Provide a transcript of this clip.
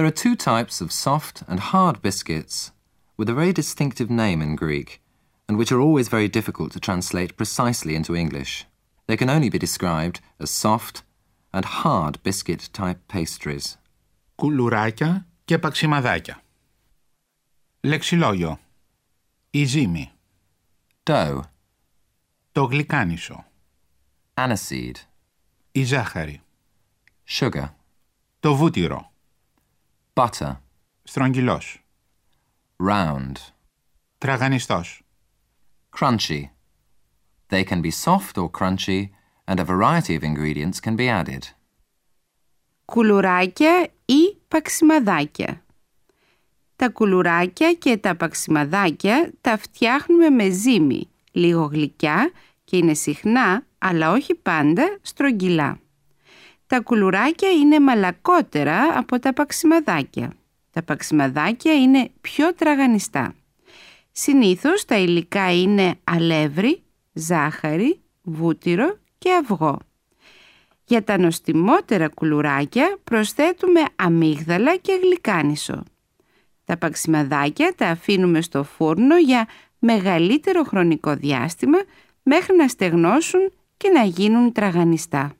There are two types of soft and hard biscuits with a very distinctive name in Greek and which are always very difficult to translate precisely into English. They can only be described as soft and hard biscuit type pastries. Κουλουράκια και παξιμαδάκια. Λεξιλόγιο. Η ζύμη. Dough, Το γλυκάνισο. aniseed, Η ζάχαρη. sugar, Το βούτυρο. Butter, Στρογγυλός. round, Τραγανιστός. crunchy. They can be soft or crunchy, and a variety of ingredients can be added. Κουλουράκια ή παξιμαδάκια. Τα κουλουράκια και τα παξιμαδάκια τα φτιάχνουμε με ζύμη, λίγο γλυκιά και είναι συχνά, αλλά όχι πάντα, στρογγυλά. Τα κουλουράκια είναι μαλακότερα από τα παξιμαδάκια. Τα παξιμαδάκια είναι πιο τραγανιστά. Συνήθως τα υλικά είναι αλεύρι, ζάχαρη, βούτυρο και αυγό. Για τα νοστιμότερα κουλουράκια προσθέτουμε αμύγδαλα και γλυκάνισο. Τα παξιμαδάκια τα αφήνουμε στο φούρνο για μεγαλύτερο χρονικό διάστημα μέχρι να στεγνώσουν και να γίνουν τραγανιστά.